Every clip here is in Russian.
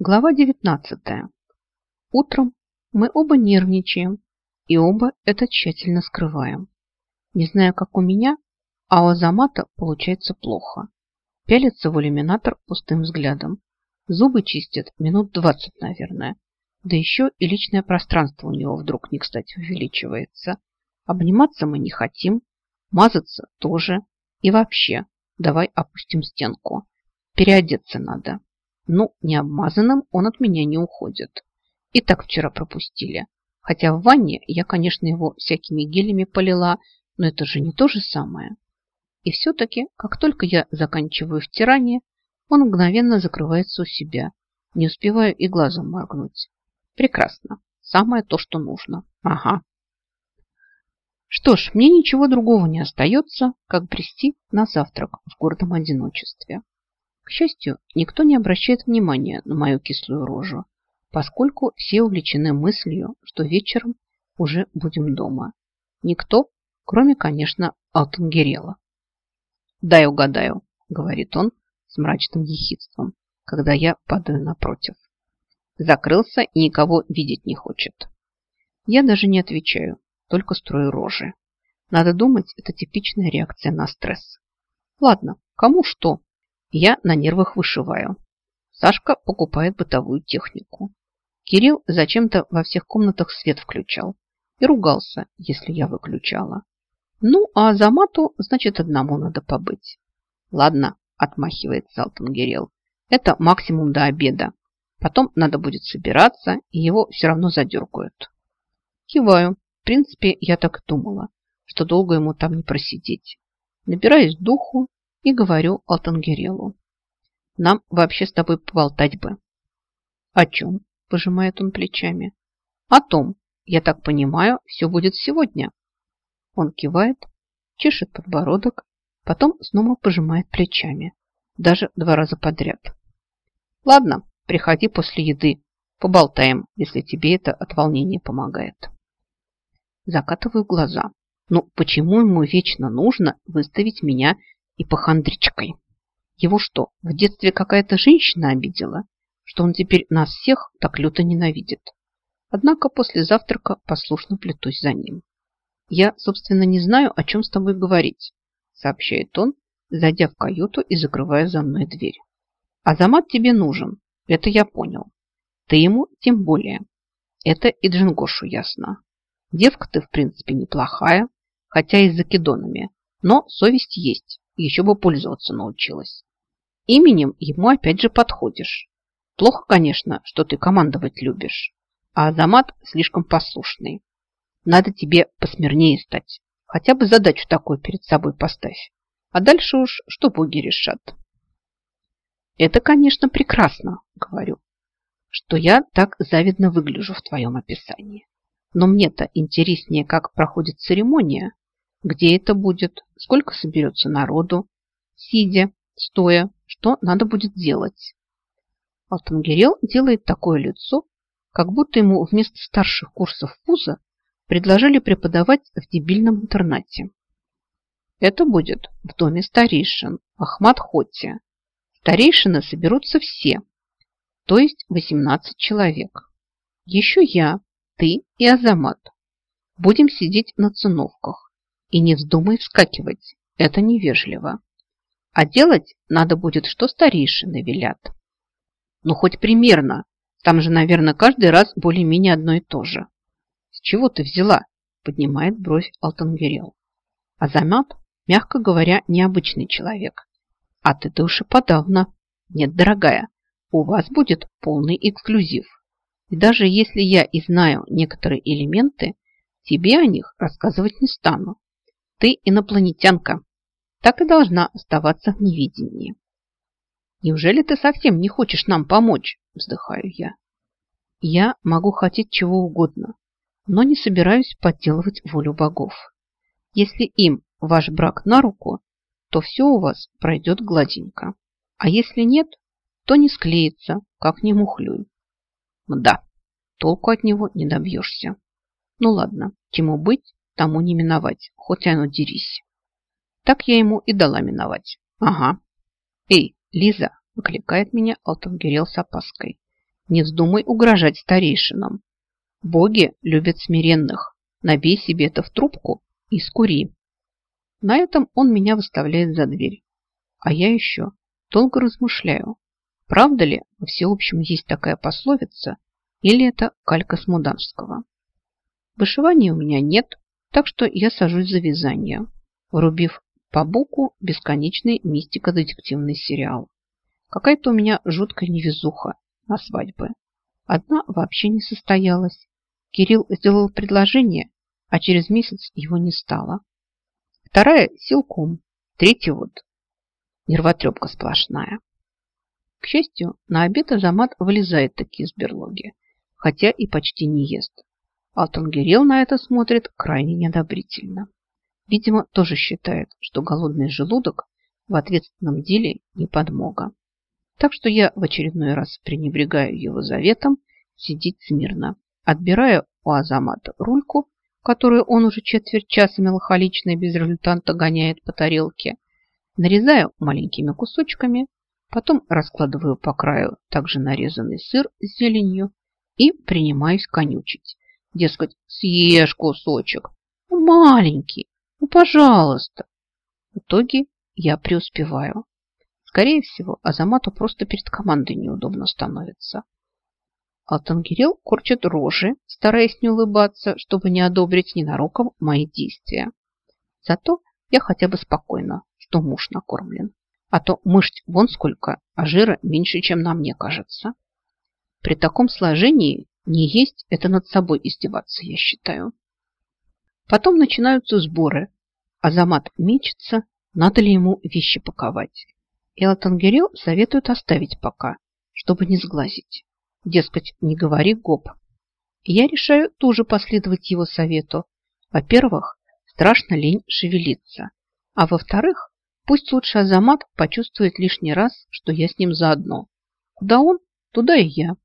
Глава 19. Утром мы оба нервничаем и оба это тщательно скрываем. Не знаю, как у меня, а у Азамата получается плохо. Пялится в иллюминатор пустым взглядом. Зубы чистит минут двадцать, наверное. Да еще и личное пространство у него вдруг не кстати увеличивается. Обниматься мы не хотим, мазаться тоже. И вообще, давай опустим стенку. Переодеться надо. Ну, необмазанным он от меня не уходит. И так вчера пропустили. Хотя в ванне я, конечно, его всякими гелями полила, но это же не то же самое. И все-таки, как только я заканчиваю втирание, он мгновенно закрывается у себя. Не успеваю и глазом моргнуть. Прекрасно. Самое то, что нужно. Ага. Что ж, мне ничего другого не остается, как брести на завтрак в гордом одиночестве. К счастью, никто не обращает внимания на мою кислую рожу, поскольку все увлечены мыслью, что вечером уже будем дома. Никто, кроме, конечно, Алтангерела. «Дай угадаю», — говорит он с мрачным ехидством, когда я падаю напротив. Закрылся и никого видеть не хочет. Я даже не отвечаю, только строю рожи. Надо думать, это типичная реакция на стресс. Ладно, кому что, я на нервах вышиваю. Сашка покупает бытовую технику. Кирилл зачем-то во всех комнатах свет включал и ругался, если я выключала. Ну, а за мату, значит, одному надо побыть. Ладно, отмахивает Салтангерел. Это максимум до обеда. Потом надо будет собираться, и его все равно задергают. Киваю. В принципе, я так думала, что долго ему там не просидеть. Набираюсь духу и говорю Алтангерелу. Нам вообще с тобой поболтать бы. О чем? Пожимает он плечами. О том, я так понимаю, все будет сегодня. Он кивает, чешет подбородок, потом снова пожимает плечами. Даже два раза подряд. Ладно, приходи после еды. Поболтаем, если тебе это от волнения помогает. Закатываю глаза. Ну, почему ему вечно нужно выставить меня ипохондричкой. Его что, в детстве какая-то женщина обидела, что он теперь нас всех так люто ненавидит? Однако после завтрака послушно плетусь за ним. «Я, собственно, не знаю, о чем с тобой говорить», сообщает он, зайдя в каюту и закрывая за мной дверь. «Азамат тебе нужен, это я понял. Ты ему тем более. Это и Джингошу ясно. Девка ты, в принципе, неплохая, хотя и с закидонами, но совесть есть еще бы пользоваться научилась. Именем ему опять же подходишь. Плохо, конечно, что ты командовать любишь, а Азамат слишком послушный. Надо тебе посмирнее стать. Хотя бы задачу такую перед собой поставь. А дальше уж что боги решат. Это, конечно, прекрасно, говорю, что я так завидно выгляжу в твоем описании. Но мне-то интереснее, как проходит церемония, где это будет, сколько соберется народу, сидя, стоя, что надо будет делать. Алтангерел делает такое лицо, как будто ему вместо старших курсов вуза предложили преподавать в дебильном интернате. Это будет в доме старейшин, в Ахмад-Хотте. Старейшины соберутся все, то есть 18 человек. Еще я, ты и Азамат. Будем сидеть на циновках и не вздумай вскакивать, это невежливо. А делать надо будет, что старейшины велят. Ну, хоть примерно. Там же, наверное, каждый раз более-менее одно и то же. С чего ты взяла? Поднимает бровь Алтангерел. А Замят, мягко говоря, необычный человек. А ты-то подавно. Нет, дорогая, у вас будет полный эксклюзив. И даже если я и знаю некоторые элементы, тебе о них рассказывать не стану. Ты инопланетянка. Так и должна оставаться в невидении. Неужели ты совсем не хочешь нам помочь? Вздыхаю я. Я могу хотеть чего угодно, но не собираюсь подделывать волю богов. Если им ваш брак на руку, то все у вас пройдет гладенько. А если нет, то не склеится, как не мухлюй. Да, толку от него не добьешься. Ну ладно, чему быть, тому не миновать, хоть оно дерись. Так я ему и дала миновать. Ага. Эй, Лиза, выкликает меня Алтангерел с опаской. Не вздумай угрожать старейшинам. Боги любят смиренных. Набей себе это в трубку и скури. На этом он меня выставляет за дверь. А я еще долго размышляю, правда ли во всеобщем есть такая пословица, или это калька с Муданского. Вышивания у меня нет, так что я сажусь за вязание, врубив по боку бесконечный мистико-детективный сериал. Какая-то у меня жуткая невезуха на свадьбы. Одна вообще не состоялась. Кирилл сделал предложение, а через месяц его не стало. Вторая – силком, третья вот нервотрепка сплошная. К счастью, на обед Азамат вылезает таки из берлоги, хотя и почти не ест. Алтангерел на это смотрит крайне неодобрительно. Видимо, тоже считает, что голодный желудок в ответственном деле не подмога. Так что я в очередной раз пренебрегаю его заветом сидеть смирно, отбирая у Азамата рульку, которую он уже четверть часа меланхолично и безрезультатно гоняет по тарелке, нарезаю маленькими кусочками, потом раскладываю по краю также нарезанный сыр с зеленью и принимаюсь конючить. Дескать, съешь кусочек. Ну, маленький, ну, пожалуйста. В итоге я преуспеваю. Скорее всего, Азамату просто перед командой неудобно становится. Алтангирел корчит рожи, стараясь не улыбаться, чтобы не одобрить ненароком мои действия. Зато я хотя бы спокойно, что муж накормлен. А то мышц вон сколько, а жира меньше, чем на мне кажется. При таком сложении не есть – это над собой издеваться, я считаю. Потом начинаются сборы. Азамат мечется, надо ли ему вещи паковать. Алтангирел советует оставить пока, чтобы не сглазить. Дескать, не говори гоп. я решаю тоже последовать его совету. Во-первых, страшно лень шевелиться. А во-вторых, пусть лучше Азамат почувствует лишний раз, что я с ним заодно. Куда он, туда и я.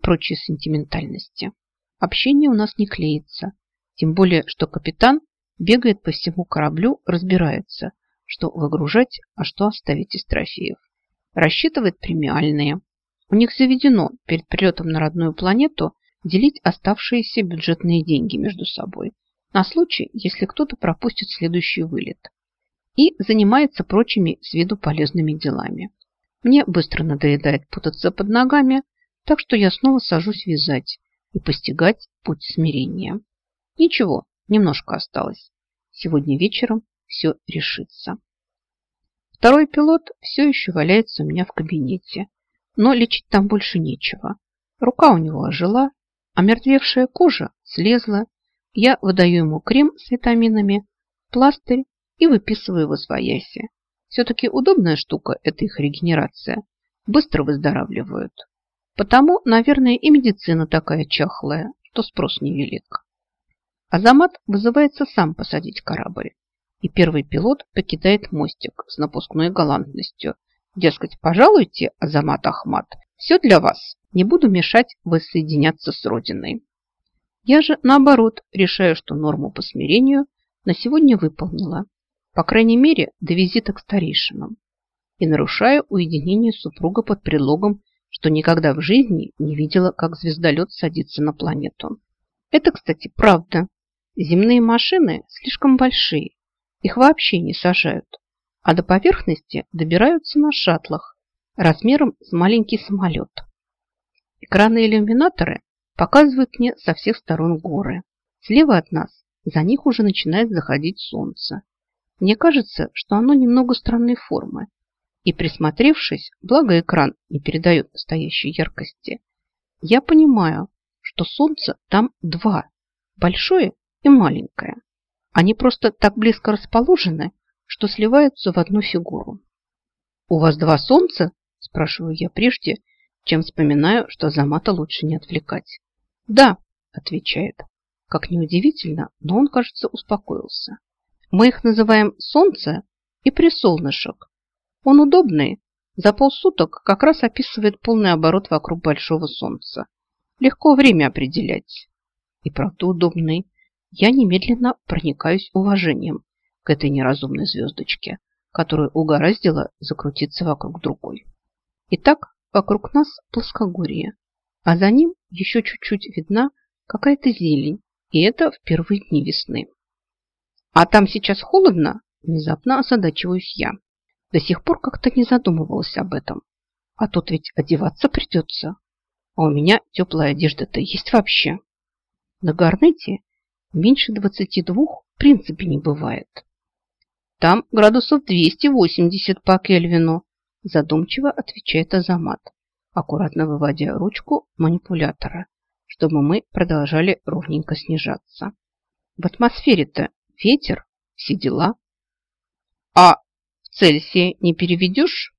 И прочие сентиментальности. Общение у нас не клеится. Тем более, что капитан бегает по всему кораблю, разбирается, что выгружать, а что оставить из трофеев. Рассчитывает премиальные. У них заведено перед прилетом на родную планету делить оставшиеся бюджетные деньги между собой на случай, если кто-то пропустит следующий вылет. И занимается прочими с виду полезными делами. Мне быстро надоедает путаться под ногами, так что я снова сажусь вязать и постигать путь смирения. Ничего, немножко осталось. Сегодня вечером все решится. Второй пилот все еще валяется у меня в кабинете, но лечить там больше нечего. Рука у него ожила, а мертвевшая кожа слезла. Я выдаю ему крем с витаминами, пластырь и выписываю его свояси. Все-таки удобная штука эта их регенерация. Быстро выздоравливают. Потому, наверное, и медицина такая чахлая, что спрос невелик. Азамат вызывается сам посадить корабль. И первый пилот покидает мостик с напускной галантностью – Дескать, пожалуйте, Азамат Ахмат, все для вас. Не буду мешать воссоединяться с Родиной. Я же, наоборот, решаю, что норму по смирению на сегодня выполнила. По крайней мере, до визита к старейшинам. И нарушаю уединение супруга под предлогом, что никогда в жизни не видела, как звездолет садится на планету. Это, кстати, правда. Земные машины слишком большие. Их вообще не сажают а до поверхности добираются на шаттлах размером с маленький самолет. Экраны иллюминаторы показывают мне со всех сторон горы. Слева от нас за них уже начинает заходить солнце. Мне кажется, что оно немного странной формы. И присмотревшись, благо экран не передает настоящей яркости, я понимаю, что солнце там два, большое и маленькое. Они просто так близко расположены, что сливаются в одну фигуру. «У вас два солнца?» – спрашиваю я прежде, чем вспоминаю, что Замата лучше не отвлекать. «Да», – отвечает. Как неудивительно, но он, кажется, успокоился. Мы их называем солнце и присолнышек. Он удобный, за полсуток как раз описывает полный оборот вокруг большого солнца. Легко время определять. И правда удобный. Я немедленно проникаюсь уважением к этой неразумной звездочке, которую угораздило закрутиться вокруг другой. Итак, вокруг нас плоскогорье. а за ним еще чуть-чуть видна какая-то зелень, и это в первые дни весны. А там сейчас холодно? Внезапно озадачиваюсь я. До сих пор как-то не задумывалась об этом. А тут ведь одеваться придется. А у меня теплая одежда-то есть вообще. На Гарнете меньше 22 в принципе не бывает. Там градусов 280 по Кельвину, задумчиво отвечает Азамат, аккуратно выводя ручку манипулятора, чтобы мы продолжали ровненько снижаться. В атмосфере-то ветер, все дела. А Цельсия не переведешь?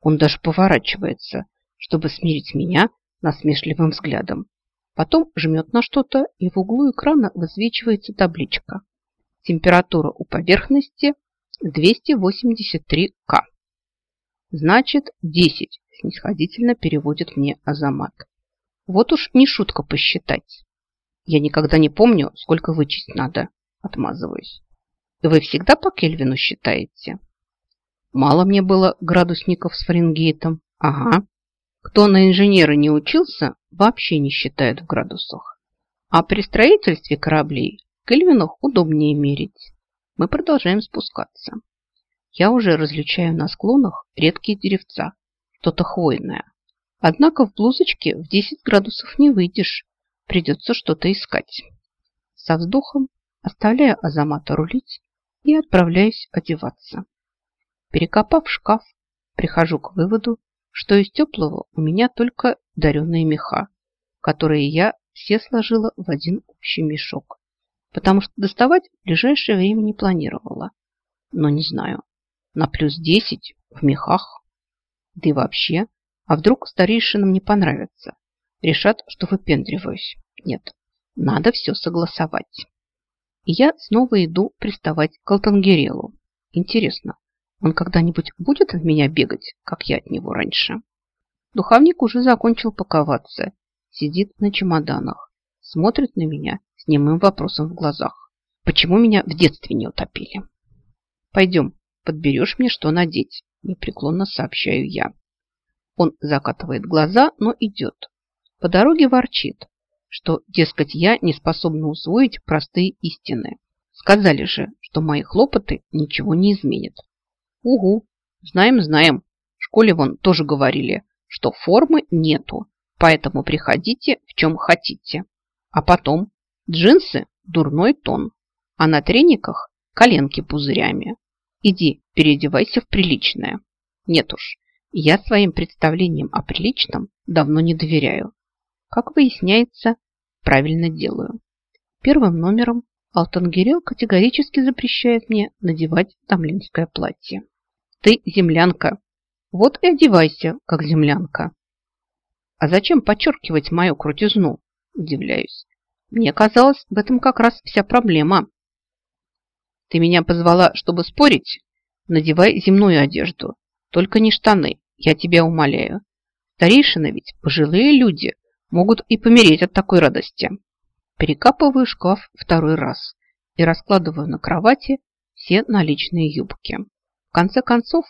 Он даже поворачивается, чтобы смирить меня насмешливым взглядом. Потом жмет на что-то, и в углу экрана высвечивается табличка. Температура у поверхности 283К. Значит, 10, снисходительно переводит мне Азамат. Вот уж не шутка посчитать. Я никогда не помню, сколько вычесть надо. Отмазываюсь. Вы всегда по Кельвину считаете? Мало мне было градусников с Фаренгейтом. Ага. Кто на инженера не учился, вообще не считает в градусах. А при строительстве кораблей в Кельвинах удобнее мерить. Мы продолжаем спускаться. Я уже различаю на склонах редкие деревца, что-то хвойное. Однако в блузочке в 10 градусов не выйдешь, придется что-то искать. Со вздохом оставляю Азамата рулить и отправляюсь одеваться. Перекопав шкаф, прихожу к выводу, что из теплого у меня только даренные меха, которые я все сложила в один общий мешок, потому что доставать в ближайшее время не планировала. Но не знаю, на плюс 10 в мехах. Да и вообще, а вдруг старейшинам не понравится? Решат, что выпендриваюсь. Нет, надо все согласовать. И я снова иду приставать к Алтангерелу. Интересно, он когда-нибудь будет от меня бегать, как я от него раньше? Духовник уже закончил паковаться, сидит на чемоданах, смотрит на меня с немым вопросом в глазах. Почему меня в детстве не утопили? Пойдем, подберешь мне, что надеть, непреклонно сообщаю я. Он закатывает глаза, но идет. По дороге ворчит, что, дескать, я не способна усвоить простые истины. Сказали же, что мои хлопоты ничего не изменят. Угу, знаем, знаем. В школе вон тоже говорили, что формы нету, поэтому приходите в чем хотите. А потом джинсы – дурной тон, а на трениках – коленки пузырями. Иди, переодевайся в приличное. Нет уж, я своим представлениям о приличном давно не доверяю. Как выясняется, правильно делаю. Первым номером Алтангирел категорически запрещает мне надевать тамлинское платье. Ты землянка. Вот и одевайся, как землянка. А зачем подчеркивать мою крутизну? Удивляюсь. Мне казалось, в этом как раз вся проблема. Ты меня позвала, чтобы спорить? Надевай земную одежду. Только не штаны, я тебя умоляю. Старейшины ведь пожилые люди, могут и помереть от такой радости. Перекапываю шкаф второй раз и раскладываю на кровати все наличные юбки. В конце концов,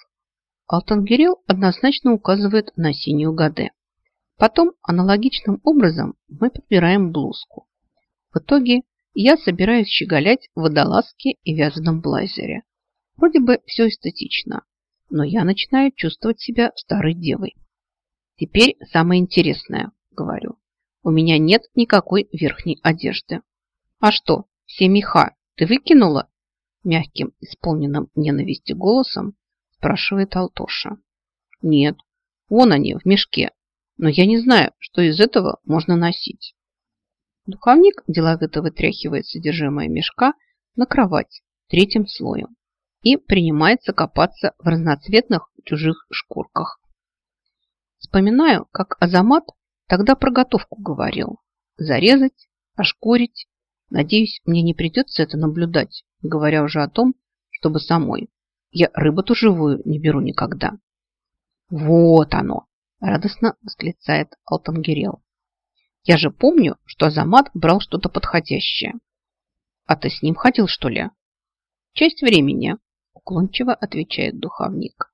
Алтангирел однозначно указывает на синюю гаде. Потом аналогичным образом мы подбираем блузку. В итоге я собираюсь щеголять в водолазке и вязаном блайзере. Вроде бы все эстетично, но я начинаю чувствовать себя старой девой. Теперь самое интересное, говорю. У меня нет никакой верхней одежды. А что, все меха ты выкинула? Мягким, исполненным ненависти голосом спрашивает Алтоша. Нет, вон они в мешке, но я не знаю, что из этого можно носить. Духовник деловито вытряхивает содержимое мешка на кровать третьим слоем и принимается копаться в разноцветных чужих шкурках. Вспоминаю, как Азамат тогда про готовку говорил. Зарезать, ошкурить. Надеюсь, мне не придется это наблюдать, говоря уже о том, чтобы самой. Я рыбу-то живую не беру никогда. Вот оно, радостно восклицает Алтангирел. Я же помню, что Азамат брал что-то подходящее. А ты с ним ходил, что ли? Часть времени, уклончиво отвечает духовник.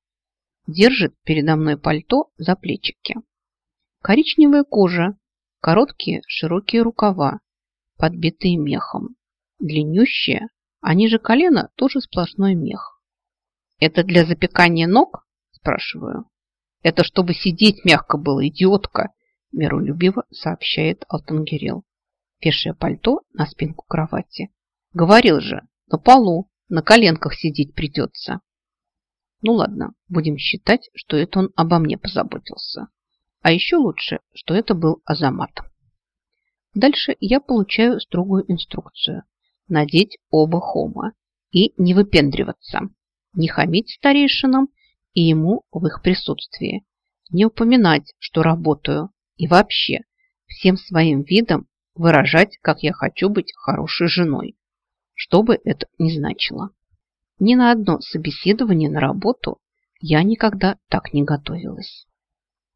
Держит передо мной пальто за плечики. Коричневая кожа Короткие широкие рукава, подбитые мехом. Длиннющие, а ниже колена тоже сплошной мех. «Это для запекания ног?» – спрашиваю. «Это чтобы сидеть мягко было, идиотка!» – миролюбиво сообщает Алтангерел. Пешее пальто на спинку кровати. «Говорил же, на полу, на коленках сидеть придется». Ну ладно, будем считать, что это он обо мне позаботился. А еще лучше, что это был Азамат. Дальше я получаю строгую инструкцию. Надеть оба хома и не выпендриваться. Не хамить старейшинам и ему в их присутствии. Не упоминать, что работаю. И вообще, всем своим видом выражать, как я хочу быть хорошей женой. Что бы это ни значило. Ни на одно собеседование на работу я никогда так не готовилась.